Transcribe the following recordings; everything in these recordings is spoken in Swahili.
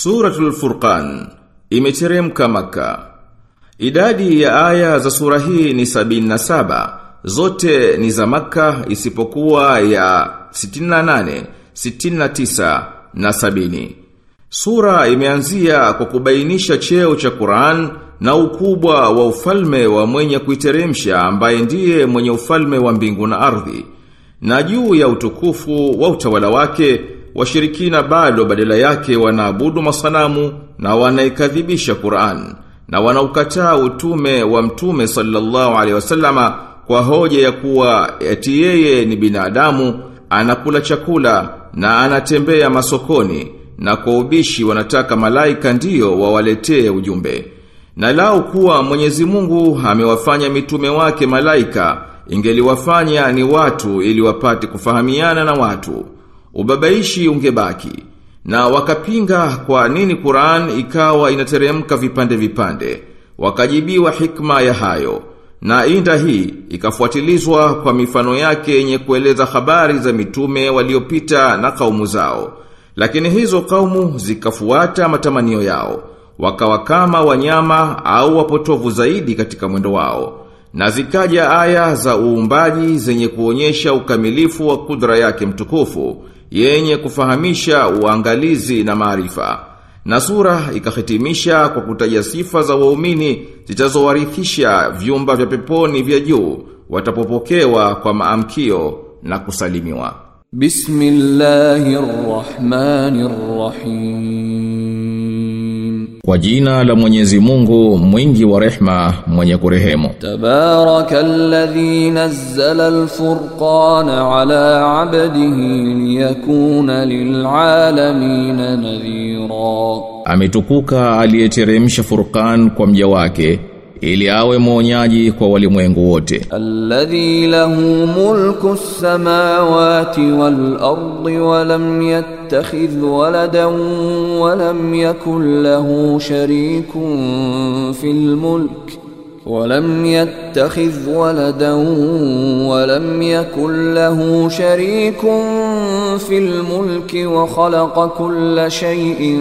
Suratul Furqan imeteremka Maka. Idadi ya aya za sura hii ni 77, zote ni za Maka isipokuwa ya 68, 69 na 70. Sura imeanzia kwa kubainisha cheo cha Qur'an na ukubwa wa ufalme wa mwenye kuiteremsha ambaye ndiye mwenye ufalme wa mbingu na ardhi. Na juu ya utukufu wa utawala wake washirikina bado badala yake wanaabudu masanamu na wanaikadhibisha Qur'an na wanaukataa utume wa mtume sallallahu alaihi wasallama kwa hoja ya kuwa eti yeye ni binadamu anakula chakula na anatembea masokoni na kwa ubishi wanataka malaika ndiyo wawaletee ujumbe. Na lao kuwa Mwenyezi Mungu amewafanya mitume wake malaika ingeliwafanya ni watu ili wapate kufahamiana na watu ubabaishi ungebaki. Na wakapinga kwa nini Qur'an ikawa inateremka vipande vipande. Wakajibiwa hikma ya hayo. Na inda hii ikafuatilizwa kwa mifano yake yenye kueleza habari za mitume waliopita na kaumu zao. Lakini hizo kaumu zikafuata matamanio yao. Wakawa kama wanyama au wapotovu zaidi katika mwendo wao. Na zikaja aya za uumbaji zenye kuonyesha ukamilifu wa kudra yake mtukufu yenye kufahamisha uangalizi na maarifa. Na sura ikahitimisha kwa kutaja sifa za waumini zitazowarithisha vyumba vya peponi vya juu watapopokewa kwa maamkio na kusalimiwa. Bismillahirrahmanirrahim. Kwa jina la Mwenyezi Mungu mwingi wa rehma mwenye kurehemu. Tabarakalladhi nazzala al-furqana ala 'abdihi liyakuna lil'alamin nadhira. Ametukuka aliyeteremsha Furqan kwa mja wake ili awe mwonyaji kwa walimwengu wote. Alladhi lahu mulku as-samawati wal-ardi wa lam yattakhidh waladan wa lam yakul lahu sharikun fil mulk ولم يتخذ ولدا ولم يكن له شريك الملك وخلق كل شيء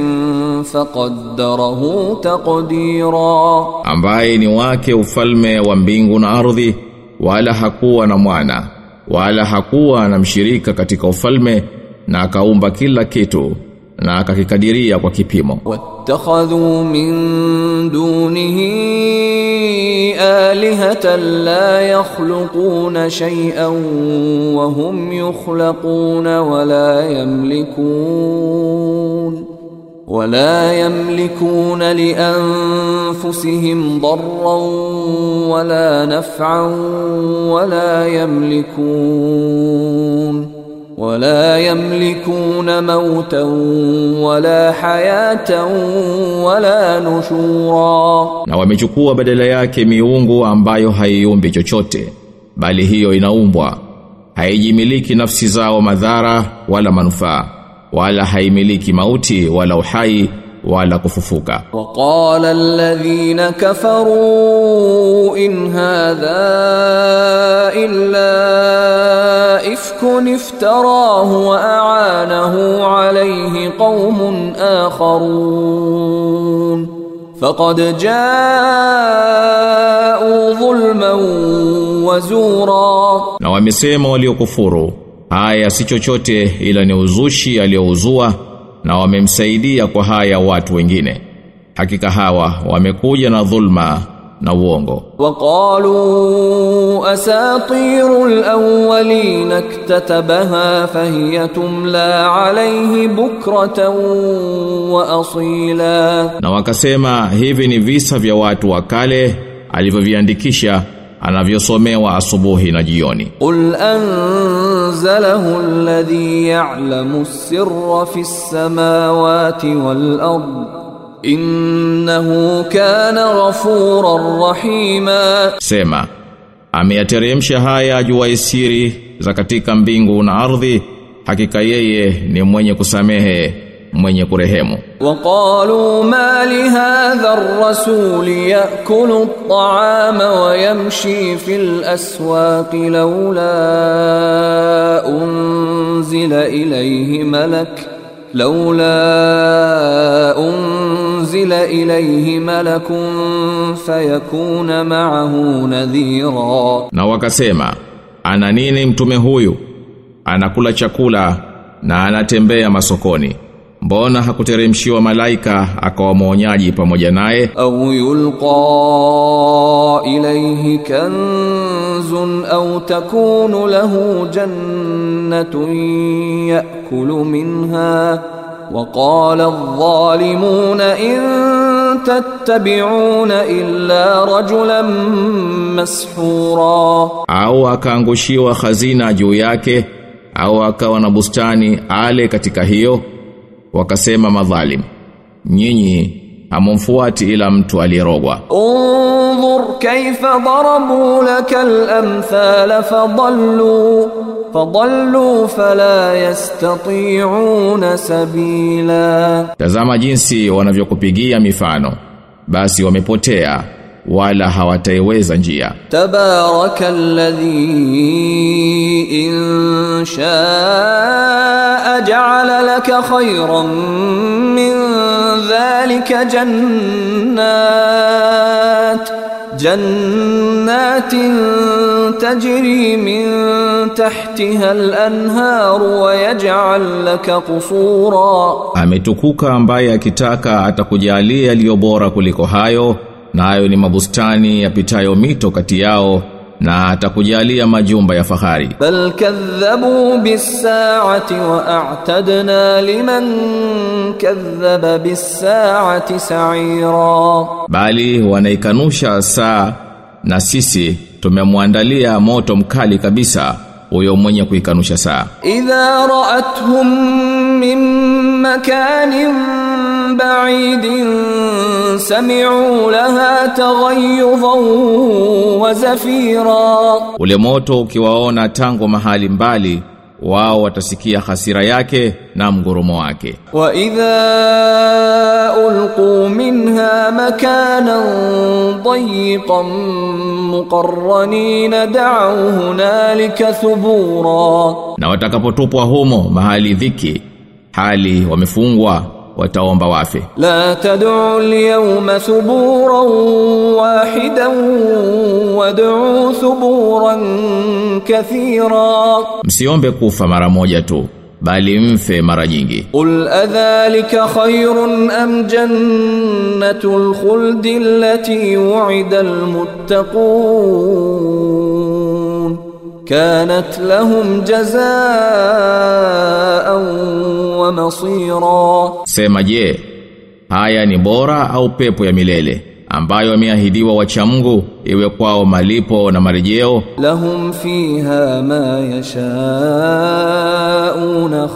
فقدره تقديرا ambaye ni wake ufalme wa mbingu na ardhi wala hakuwa na mwana wala hakuwa na mshirika katika ufalme na akaumba kila kitu na akakikadiria kwa kipimo wattakhadhu min dunihi alihatan la yakhluquna shay'an wa hum yukhlaquna wa la yamlikun ولا يملكون لانفسهم ضرا ولا نفعا ولا يملكون ولا يملكون موتا ولا حياة ولا نشورا na wamechukua badala yake miungu ambayo haiumbi chochote bali hiyo inaumbwa haijimiliki nafsi zao madhara wala manufaa wala haimiliki mauti wala uhai wala kufufuka. Waqala alladhina kafaru in hadha illa ifkun iftarahu wa aanahu alayhi qaumun akharun faqad ja'u dhulman wa zura, na wamesema waliokufuru haya si chochote ila ni uzushi aliouzua na wamemsaidia kwa haya watu wengine. Hakika hawa wamekuja na dhulma na uongo. Waqalu asatirul awwalin iktatabaha fahiya tumla alayhi bukratan wa asila. Na wakasema hivi ni visa vya watu wa kale alivyoviandikisha anavyosomewa asubuhi na jioni. ul anzalahu alladhi ya'lamu sirra fis samawati wal ard innahu kana ghafuran rahima, sema ameyateremsha haya jua isiri za katika mbingu na ardhi, hakika yeye ni mwenye kusamehe mwenye kurehemu وقالوا ما لهذا الرسول يأكل الطعام ويمشي في الأسواق لولا أنزل إليه ملك لولا أرسل إليه ملك فيكون معه نذيرا Na wakasema, ana nini mtume huyu? Anakula chakula na anatembea masokoni. Mbona hakuteremshiwa malaika akawa mwonyaji pamoja naye? أو يلقى إليه كنز أو تكون له جنة يأكل منها وقال الظالمون إن تتبعون إلا رجلا مسحورا Au akaangushiwa hazina juu yake au akawa na bustani ale katika hiyo? wakasema madhalim nyinyi hamumfuati ila mtu alirogwa unzur kaifa darabu laka al-amthal fadallu fadallu fala yastati'una sabila. Tazama jinsi wanavyokupigia mifano. Basi wamepotea. wala hawataiweza njia. Tabaraka alladhi insha ajala laka khayran min dhalika jannat جنات تجري من تحتها الأنهار ويجعل لك قصورا أمتكوك أمبايا كتاكا أتكجالي اليوبورا كلكو هايو nayo hayo ni mabustani yapitayo mito kati yao na atakujalia majumba ya fahari. Bal kadhabu bisaati wa a'tadna liman kadhaba bisaati sa'ira. Bali wanaikanusha saa na sisi tumemwandalia moto mkali kabisa huyo mwenye kuikanusha saa. Idha ra'athum min makanin بعيد سمعوا لها تغيظا وزفيرا. ule moto ukiwaona tangu mahali mbali wao watasikia hasira yake na mgurumo wake. Wa idha ulqu minha makanan dayiqan muqarranin da'u hunalika thubura. Na watakapotupwa humo mahali dhiki hali wamefungwa wataomba wafe. La tad'u al-yawma thuburan wahidan wad'u thuburan kathira. Msiombe kufa mara moja tu bali mfe mara nyingi. Ul adhalika khairun am jannatul khuldi allati wu'ida al-muttaqun. كانت لهم جزاء ومصيرا. سما sema je haya ni bora au pepo ya milele ambayo ameahidiwa wacha Mungu iwe kwao malipo na marejeo? Lahum fiha ma yashaun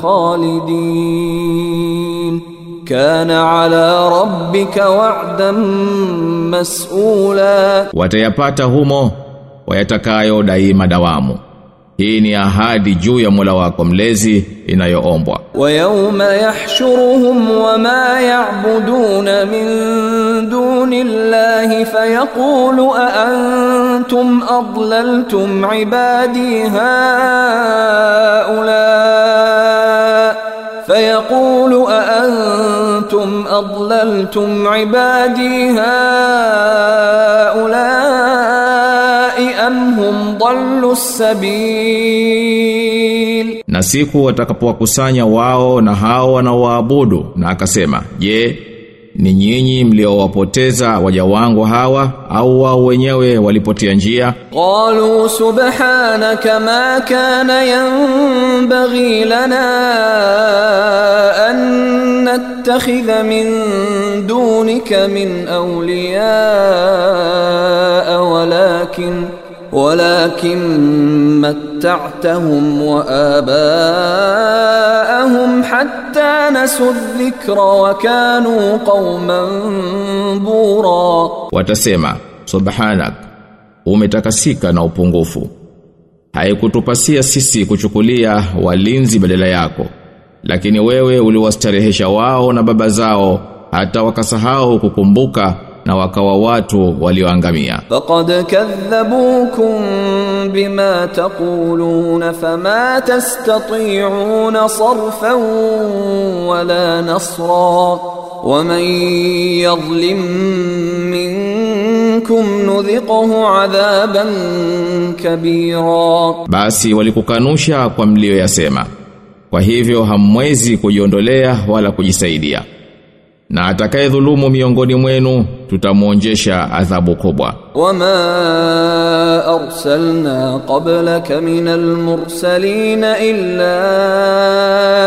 khalidin. Kana ala rabbika wa'dan mas'ula. Watayapata humo wayatakayo daima dawamu Hii ni ahadi juu ya Mola wako mlezi inayoombwa. Wa yawma yahshuruhum wa ma ya'buduna min dunillahi fayaqulu a antum adlaltum ibadi haula فيقول أأنتم أضللتم عبادي هؤلاء amhum dallu sabil. Na siku watakapowakusanya wao na hao wanaoabudu na akasema je ni nyinyi mliowapoteza waja wangu hawa au wao wenyewe walipotia njia? Qalu subhanaka ma kana yanbaghi lana an nattakhidha min dunika min awliya walakin ولكن متعتهم وآباءهم حتى نسوا nasu وكانوا قوما بورا. Qauman bura, watasema subhanak, umetakasika na upungufu, haikutupasia sisi kuchukulia walinzi badala yako, lakini wewe uliwastarehesha wao na baba zao hata wakasahau kukumbuka na wakawa watu walioangamia. Faqad kadhabukum bima taqulun fama tastati'un sarfan wala nasra. Waman yadhlim minkum nudhiquhu 'adaban kabira. Basi walikukanusha kwa mlio yasema. Kwa hivyo hamwezi kujiondolea wala kujisaidia. na atakayedhulumu miongoni mwenu tutamuonjesha adhabu kubwa wama arsalna qablaka minal mursalin illa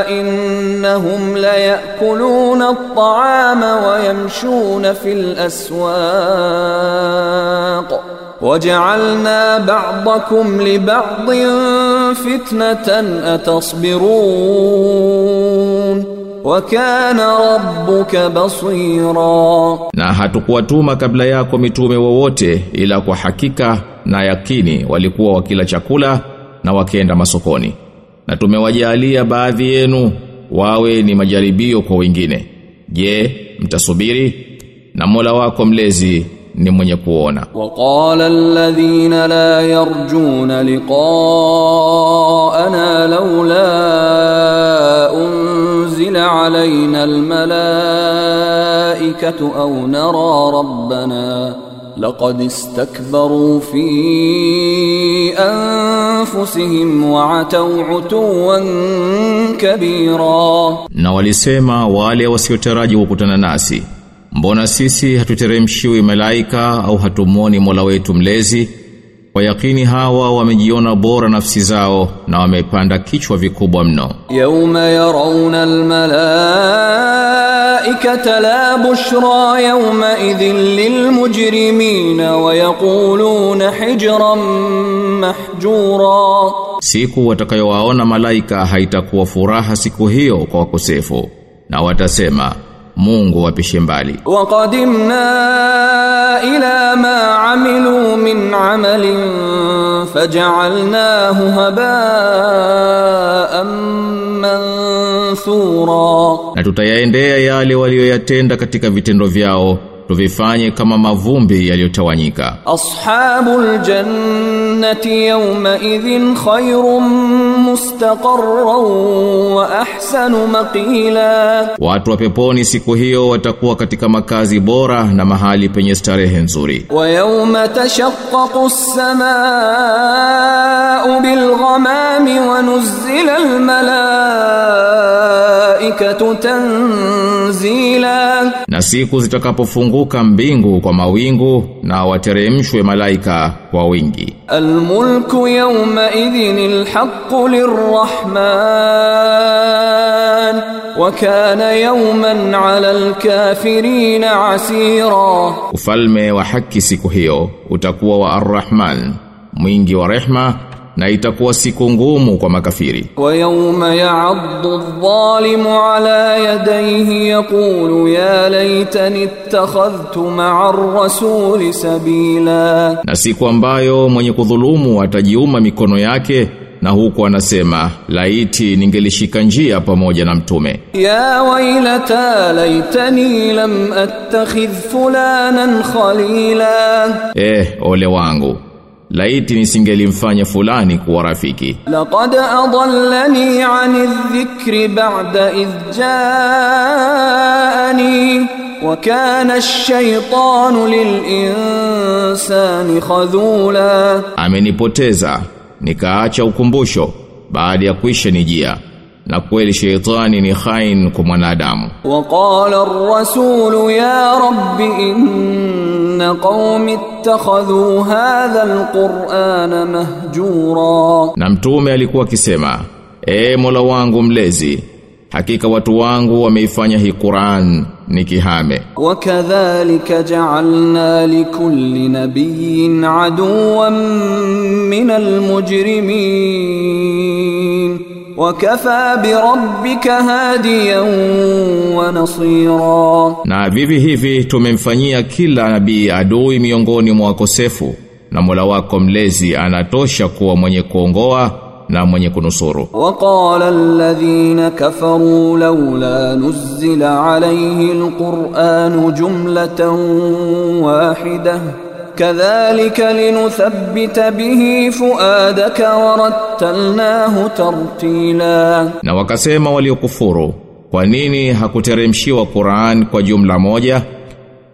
innahum la yakuluna at-ta'ama wa yamshuna fil aswaq وجعلنا بعضكم لبعض فتنة أتصبرون wa kana rabbuka basira. Na hatukuwatuma kabla yako mitume wowote ila kwa hakika na yakini walikuwa wakila chakula na wakienda masokoni. Na tumewajalia baadhi yenu wawe ni majaribio kwa wengine. Je mtasubiri? Na Mola wako mlezi ni mwenye kuona. Waqala alladhina la yarjuna liqa'ana laula unzila alayna almalaikatu aw nara rabbana laqad istakbaru fi anfusihim wa ataw utuwan kabira, na walisema wale wasiotaraji kukutana nasi Mbona sisi hatuteremshiwi malaika au hatumwoni Mola wetu mlezi? Kwa yakini hawa wamejiona bora nafsi zao na wamepanda kichwa vikubwa mno. Yauma yarawna almalaikata la bushra yauma idhin lilmujrimina wa yaquluna hijran mahjura, siku watakayowaona malaika haitakuwa furaha siku hiyo kwa wakosefu, na watasema Mungu wapishe mbali. Wa qadimna ila ma amilu min amalin faj'alnahu haba'an manthura. Na tutayaendea yale waliyoyatenda katika vitendo vyao tuvifanye kama mavumbi yaliyotawanyika. Ashabul jannati yawma idhin khayrun mustaqarran wa ahsanu maqila. Watu wa peponi siku hiyo watakuwa katika makazi bora na mahali penye starehe nzuri. Wa yawma tashaqqaqu as-samaa'u bil ghamami wa nuzzila al malaikatu tanzila. Na siku zitakapofunga kuzunguka mbingu kwa mawingu na wateremshwe malaika kwa wingi. Almulku yawma idhin alhaqqu lirrahman wa kana yawman 'ala alkafirin asira. Ufalme wa haki siku hiyo utakuwa wa Arrahman, mwingi wa rehma na itakuwa siku ngumu kwa makafiri. Wa yawma ya'addu adh-dhalimu ala yadayhi yaqulu ya laytani ittakhadhtu ma'a ar-rasuli sabila, na siku ambayo mwenye kudhulumu atajiuma mikono yake na huku anasema laiti ningelishika njia pamoja na mtume. Ya wailata laitani lam attakhidh fulanan khalila, eh ole wangu laiti nisingelimfanya fulani kuwa rafiki. Laqad adallani 'anil dhikri ba'da idh jaani wa kana ash-shaytanu lil insani khadhula amenipoteza nikaacha ukumbusho baada ya kuisha nijia na kweli sheitani ni khain kwa mwanadamu. Waqala ar-rasul ya rabbi inna qaumi ittakhadhu hadha al-qur'ana mahjura, na mtume alikuwa akisema, e Mola wangu mlezi Hakika watu wangu wameifanya hii Qur'an ni kihame. Wakadhalika ja'alna likulli nabiyyin aduwan min al-mujrimin wakafa birabbika hadiyan wa nasira, na vivi hivi tumemfanyia kila nabii adui miongoni mwa wakosefu na Mola wako mlezi anatosha kuwa mwenye kuongoa na mwenye kunusuru. Waqala alladhina kafaru laula nuzila alayhi alquran jumlatan wahidah kadhalika linuthabbita bihi fuadaka warattalnahu tartila, na wakasema waliokufuru, kwa nini hakuteremshiwa Qur'an kwa jumla moja?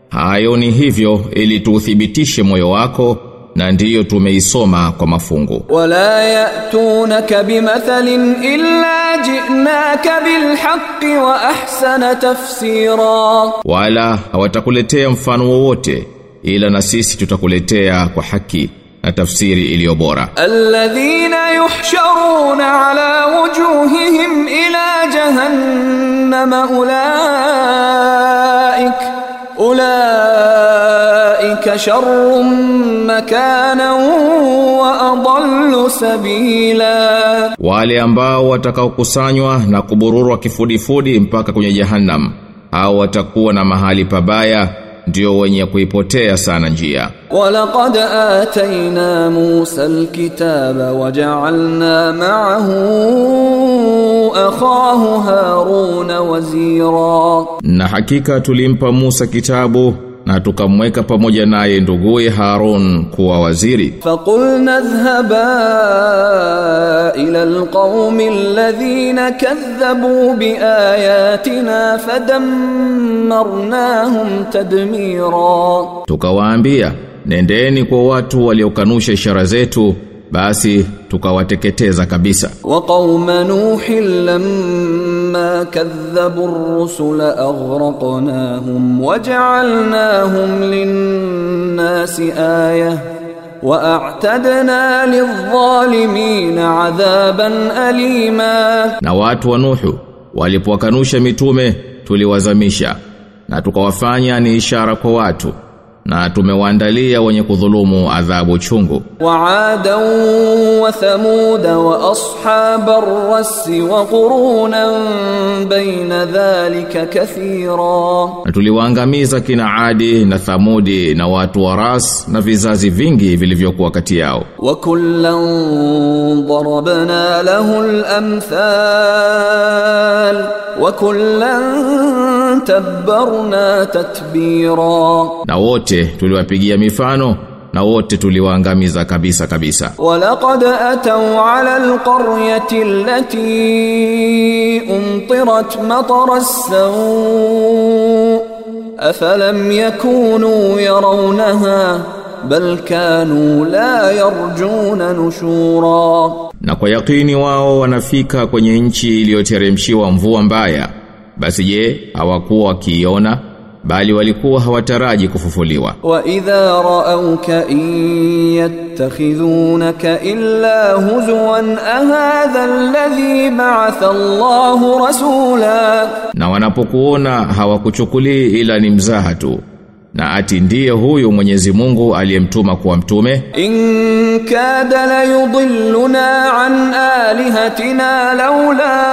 Hayo ni hivyo ili tuuthibitishe moyo wako na ndiyo tumeisoma kwa mafungu. Wala ya'tunaka bimathalin illa ji'naka bilhaqqi wa ahsana tafsira, wala hawatakuletea mfano wowote ila na sisi tutakuletea kwa haki na tafsiri iliyo bora. Alladhina yuhsharuna ala wujuhihim ila jahannama ulaik ulaik sharrun makana wa adallu sabila. Wale ambao watakaokusanywa na kubururwa kifudifudi mpaka kwenye jahannam au watakuwa na mahali pabaya ndio wenye kuipotea sana njia. Walaqad atayna Musa alkitaba waja'alna ma'ahu akhahu Haruna wazira na hakika tulimpa Musa kitabu na tukamweka pamoja naye nduguye Harun kuwa waziri. Faqulna dhhaba ila alqaumi alladhina kadhabu biayatina fadammarnahum tadmira, tukawaambia nendeni kwa watu waliokanusha ishara zetu basi tukawateketeza kabisa. Wa qauma nuhin lamma kadhabu ar-rusula aghraqnahum waj'alnahum lin-nasi ayah wa'tadna lidh-dhalimin 'adhaban alima. Na watu wa nuhu walipowakanusha mitume tuliwazamisha na tukawafanya ni ishara kwa watu na tumewaandalia wenye kudhulumu adhabu chungu. Waada wa thamud wa ashab ar-ras wa qurunan baina dhalika kathira. Na tuliwaangamiza kina adi na thamudi na watu wa ras na vizazi vingi vilivyokuwa kati yao. Wa kullan darabna lahu al-amthal. وَكُلًّا تَبَّرْنَا تَتْبِيرًا na wote tuliwapigia mifano na wote tuliwaangamiza kabisa kabisa walaqad atau ala alqaryati allati umtirat matara as-sawu afalam yakunu yarawnaha bal kanu la yarjuna nushura na kwa yakini wao wanafika kwenye nchi iliyoteremshiwa mvua mbaya. Basi je hawakuwa wakiiona? Bali walikuwa hawataraji kufufuliwa. Wa idha ra'awka in yattakhidhunaka illa huzwan ahadha alladhi ba'atha Allahu rasula na wanapokuona hawakuchukulii ila ni mzaha tu na ati ndiye huyu Mwenyezi Mungu aliyemtuma kuwa mtume إن كاد ليضلنا عن آلهتنا لولا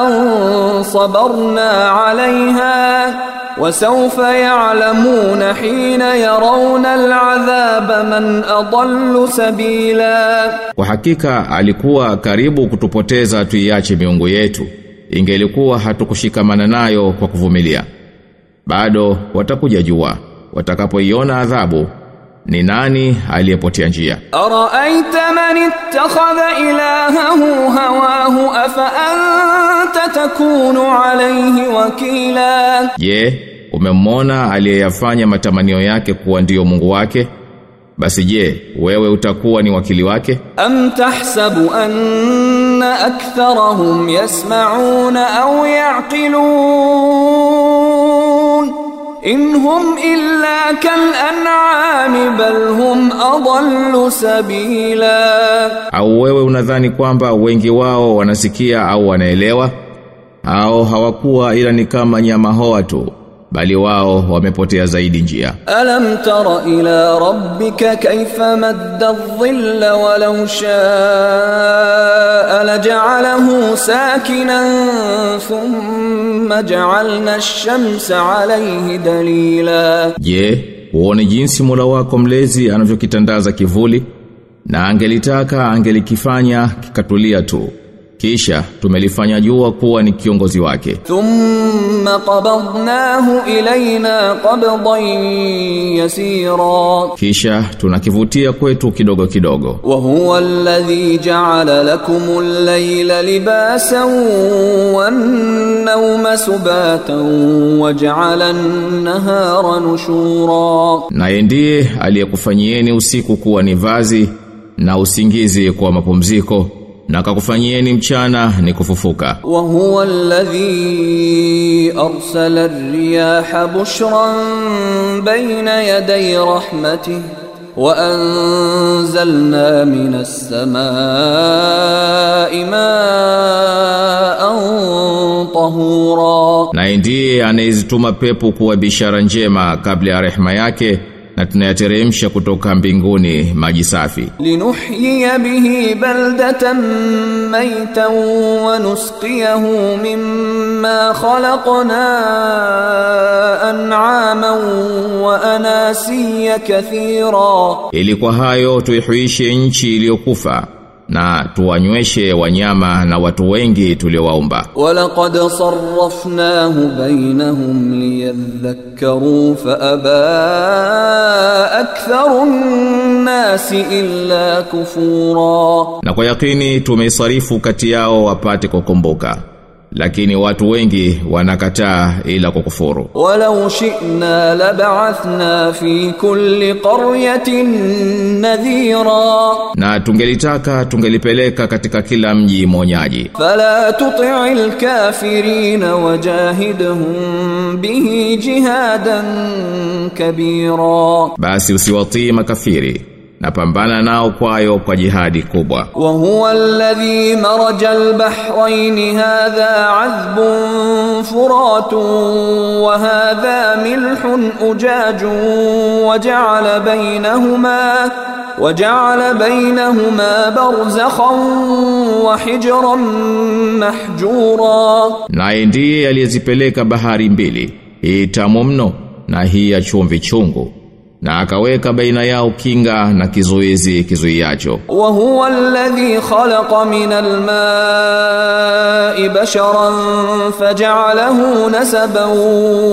أن صبرنا عليها وسوف يعلمون حين يرون العذاب من أضل سبيلا kwa hakika alikuwa karibu kutupoteza tuiache miungu yetu ingelikuwa hatukushikamana nayo kwa kuvumilia bado watakuja jua watakapoiona adhabu ni nani aliyepotea njia? Araita man ittakhadha ilahahu hawahu afa anta takunu alayhi wakila? Je umemwona aliyeyafanya matamanio yake kuwa ndiyo mungu wake? Basi je wewe utakuwa ni wakili wake? Am tahsabu anna aktharahum yasma'una au ya'qilun? inhum illa kal an'ami bal hum adallu sabila, au wewe unadhani kwamba wengi wao wanasikia au wanaelewa? Au hawakuwa ila ni kama nyama hoa tu? bali wao wamepotea zaidi njia. Alam tara ila rabbika kayfa madda adh-dhilla walau shaa laj'alahu sakinan thumma ja'alna ash-shamsa 'alayhi dalila. Je uone jinsi Mola wako mlezi anavyokitandaza kivuli? Na angelitaka angelikifanya kikatulia tu kisha tumelifanya jua kuwa ni kiongozi wake. Thumma qabadnahu ilayna qabdan yasira. Kisha tunakivutia kwetu kidogo kidogo. Wa huwa alladhi ja'ala lakum al-layla libasan wan-nawma subatan wa ja'ala an-nahara nushura. Na ndiye aliyekufanyieni usiku kuwa ni vazi na usingizi kwa mapumziko na kakufanyieni mchana ni kufufuka. Wa huwa alladhi arsala ar-riyaha bushran bayna yaday rahmatihi wa anzalna minas samaa'i ma'an tahura. Na ndiye anayezituma pepo kuwa bishara njema kabla ya rehema yake na tunayateremsha kutoka mbinguni maji safi. Linuhyiya bihi baldatan maytan wa nusqiyahu mimma khalaqna an'aman wa anasiya kathira. Ili kwa hayo tuihuishe nchi iliyokufa na tuwanyweshe wanyama na watu wengi tuliowaumba. Walaqad sarrafnahu bainahum liyadhakkaru fa aba aktharu nnasi illa kufura, na kwa yakini tumeisarifu kati yao wapate kukumbuka lakini watu wengi wanakataa ila kwa kufuru. Walau shi'na lab'athna fi kulli qaryatin nadhira, na tungelitaka tungelipeleka katika kila mji mwonyaji. Fala tuti'il kafirin wajahidhum bihi jihadan kabira, basi usiwatii makafiri na pambana nao kwayo kwa jihadi kubwa. وهو الذي مرج البحرين هذا عذب فرات وهذا ملح أجاج وجعل بينهما وجعل بينهما برزخا وحجرا محجورا Naye ndiye aliyezipeleka bahari mbili, hii tamu mno na hii ya chumvi chungu. na akaweka baina yao kinga na kizuizi kizuiacho. Wa huwa alladhi khalaqa min alma'i basharan faj'alahu nasaban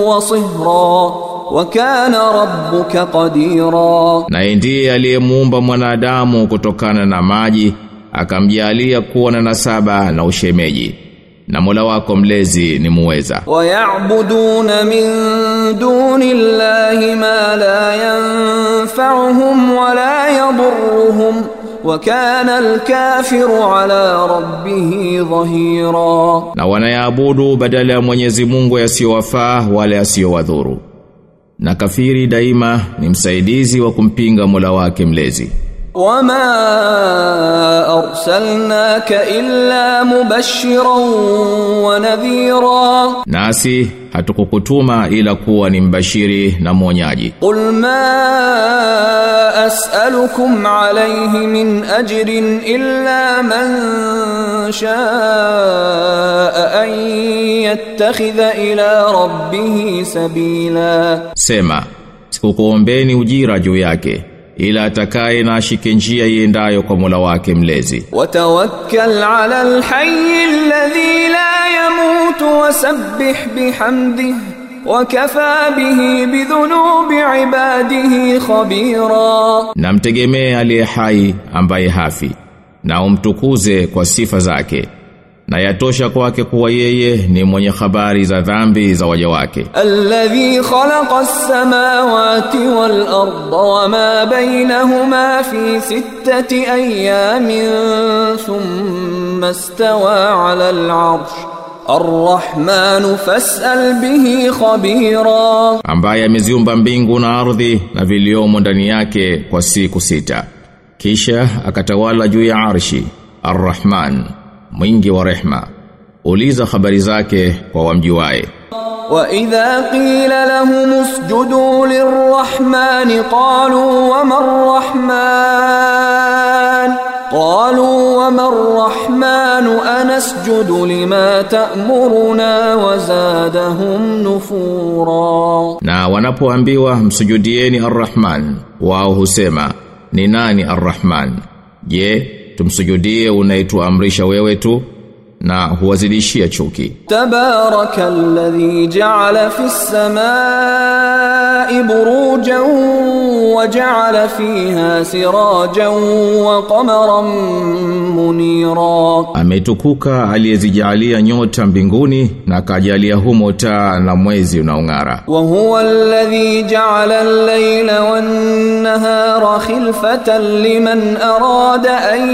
wa sihra wa kana rabbuka qadira. Na ndiye aliyemuumba mwanadamu kutokana na maji akamjalia kuwa na nasaba na ushemeji. Na Mola wako mlezi ni muweza. Wa ya'buduna min دون الله ما لا ينفعهم ولا يضرهم وكان الكافر على ربه ظهيرا Na wanayaabudu badala ya Mwenyezi Mungu yasiyowafaa wala yasiyowadhuru. Na kafiri daima ni msaidizi wa kumpinga Mola wake mlezi. وما أرسلناك إلا مبشرا ونذيرا Nasi hatukukutuma ila kuwa ni mbashiri na mwonyaji. Qul ma as'alukum alayhi min ajrin illa man shaa an yattakhidha ila rabbihi sabila. Sema sikukuombeni ujira juu yake ila atakaye na ashike njia iendayo kwa Mola wake mlezi. Watawakkal ala alhayy alladhi la yamut wasabbih bihamdihi wakafa bihi bidhunubi ibadihi khabira, namtegemee aliye hai ambaye hafi na umtukuze kwa sifa zake na yatosha kwake kuwa yeye ni mwenye habari za dhambi za waja wake. Alladhi khalaqa as-samawati wal arda wama baynahuma fi sittati ayamin thumma istawa ala al-arsh. Ar-Rahman fas'al bihi khabira. Ambaye ameziumba mbingu na ardhi na viliomo ndani yake kwa siku sita. Kisha akatawala juu ya arshi. Ar-Rahman. Mwingi wa rehma. Uliza habari zake kwa wamjuae. وإذا قيل لهم اسجدوا للرحمن قالوا وما الرحمن قالوا وما الرحمن أنسجد لما تأمرنا وزادهم نفورا Na wanapoambiwa msujudieni Ar-Rahman, wao husema, ni nani Ar-Rahman? Je, tumsujudie unayetuamrisha wewe tu na huwazidishia chuki. Tabarakalladhi ja'ala fis samaa السماء بروجا وجعل فيها سراجا وقمرا منيرا ametukuka aliyezijalia nyota mbinguni na akajalia humo taa na mwezi unaong'ara وهو الذي جعل الليل والنهار خلفة لمن أراد أن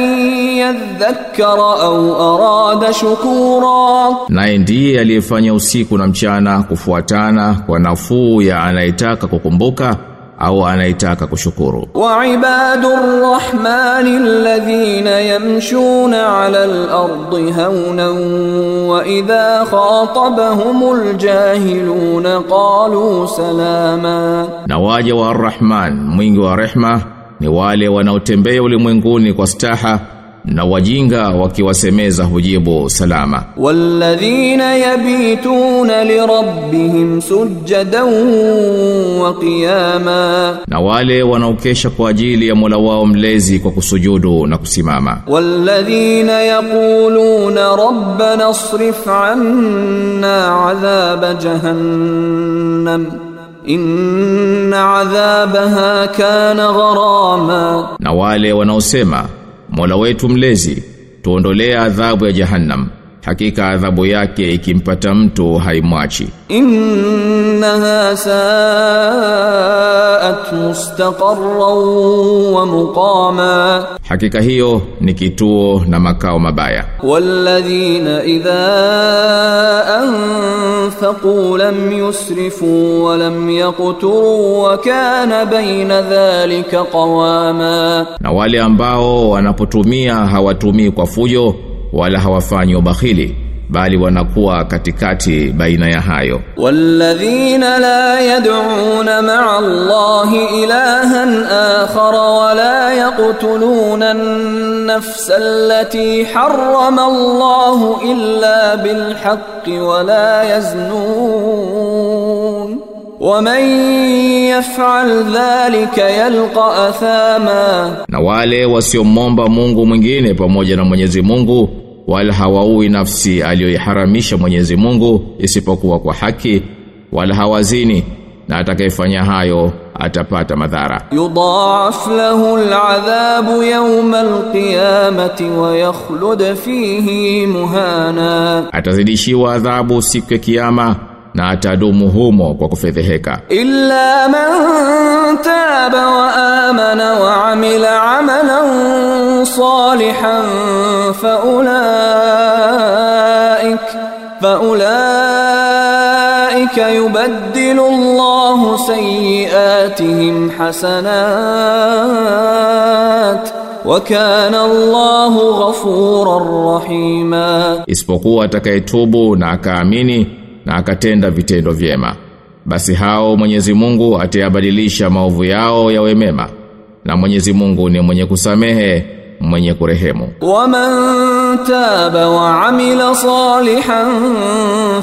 يذكر أو أراد شكورا naye ndiye aliyefanya usiku na mchana kufuatana kwa nafuu ya anayetaka anayetaka kukumbuka au anayetaka kushukuru. Wa ibadur rahmani alladhina yamshuna ala al-ardi hauna wa idha khatabahumul jahiluna qalu salama. Na waja wa rahman mwingi wa rehma, ni wale wanaotembea ulimwenguni kwa staha na wajinga wakiwasemeza hujibu salama. Walladhina yabituna lirabbihim sujadan wa qiyama. Na wale wanaokesha kwa ajili ya Mola wao mlezi kwa kusujudu na kusimama. Walladhina yaquluna rabbana asrif anna adhaba jahannam. Inna adhabaha kana gharama. Na wale wanaosema Mola wetu mlezi, tuondolee adhabu ya Jahannam. Hakika adhabu yake ikimpata mtu haimwachi. Innaha saat mustaqarran wa muqama. Hakika hiyo ni kituo na makao mabaya. Walladhina idha an أنفقوا لم يسرفوا ولم يقتروا وكان بين ذلك قواما na wale ambao wanapotumia hawatumii kwa fujo wala hawafanyi ubakhili bali wanakuwa katikati baina ya hayo والذين لا يدعون مع الله إلها آخر ولا يقتلون النفس التي حرم الله إلا بالحق ولا يزنون ومن يفعل ذلك يلقى أثاما na wale wasiomomba Mungu mwingine pamoja na Mwenyezi Mungu wala hawaui nafsi aliyoiharamisha Mwenyezi Mungu isipokuwa kwa haki wala hawazini na atakayefanya hayo atapata madhara. yudaf lahu al'adhabu yawma alqiyamati wa yakhlud fihi muhana, atazidishiwa adhabu siku ya kiyama na atadumu humo kwa kufedheheka. Illa man taba wa amana wa amila amalan salihan fa ulaik fa ulaik yubaddilu Allahu sayyi'atihim hasanat wakana Allahu ghafuran rahima, isipokuwa atakayetubu na akaamini na akatenda vitendo vyema. Basi hao Mwenyezi Mungu atayabadilisha maovu yao yawe mema na Mwenyezi Mungu ni mwenye kusamehe mwenye kurehemu. Waman taba wa amila salihan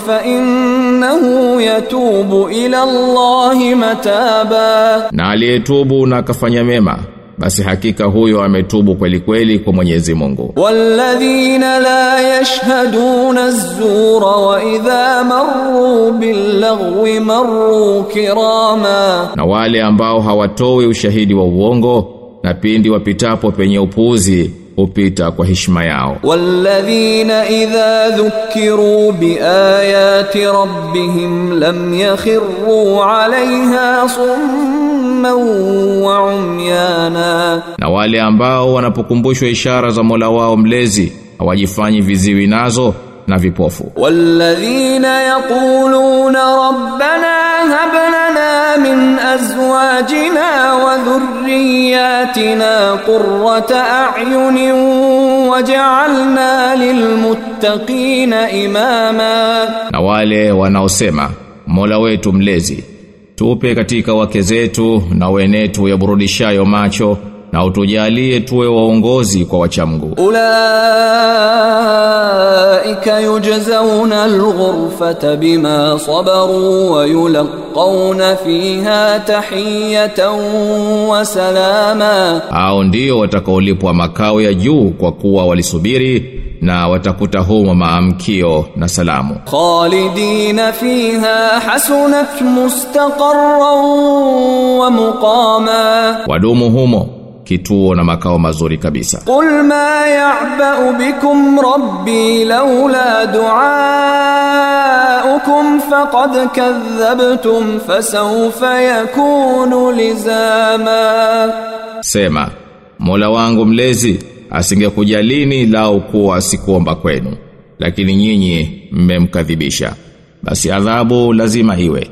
fa innahu yatubu ila Allah mataba na aliyetubu na akafanya mema basi hakika huyo ametubu kweli kweli kwa Mwenyezi Mungu. Walladhina la yashhaduna az-zura wa idha marru bil-lagwi marru kirama, na wale ambao hawatoi ushahidi wa uongo na pindi wapitapo penye upuuzi upita kwa heshima yao. Walladhina idha dhukiru biayati rabbihim lam yakhiru alaiha summan wa umyana, na wale ambao wanapokumbushwa ishara za Mola wao mlezi hawajifanyi viziwi nazo na vipofu. Walladhina yaquluna rabbana habna min azwajina wa dhurriyyatina qurrata a'yunin waj'alna lilmuttaqina imama, na wale wanaosema Mola wetu mlezi tupe katika wake zetu na wenetu yaburudishayo macho na utujalie tuwe waongozi kwa wachamgu. Ulaika yujzauna alghurfata bima sabaru wa yulqawna fiha tahiyatan wa salama, hao ndio watakaolipwa makao ya juu kwa kuwa walisubiri na watakuta humo maamkio na salamu. Khalidina fiha hasunat mustaqarran wa muqama, wadumu humo kituo na makao mazuri kabisa. Qul ma ya'ba'u bikum rabbi laula du'aukum faqad kadhabtum fasawfa yakunu lizama. Sema, Mola wangu mlezi asingekujalini lau kuwa sikuomba kwenu, lakini nyinyi mmemkadhibisha. Basi adhabu lazima iwe.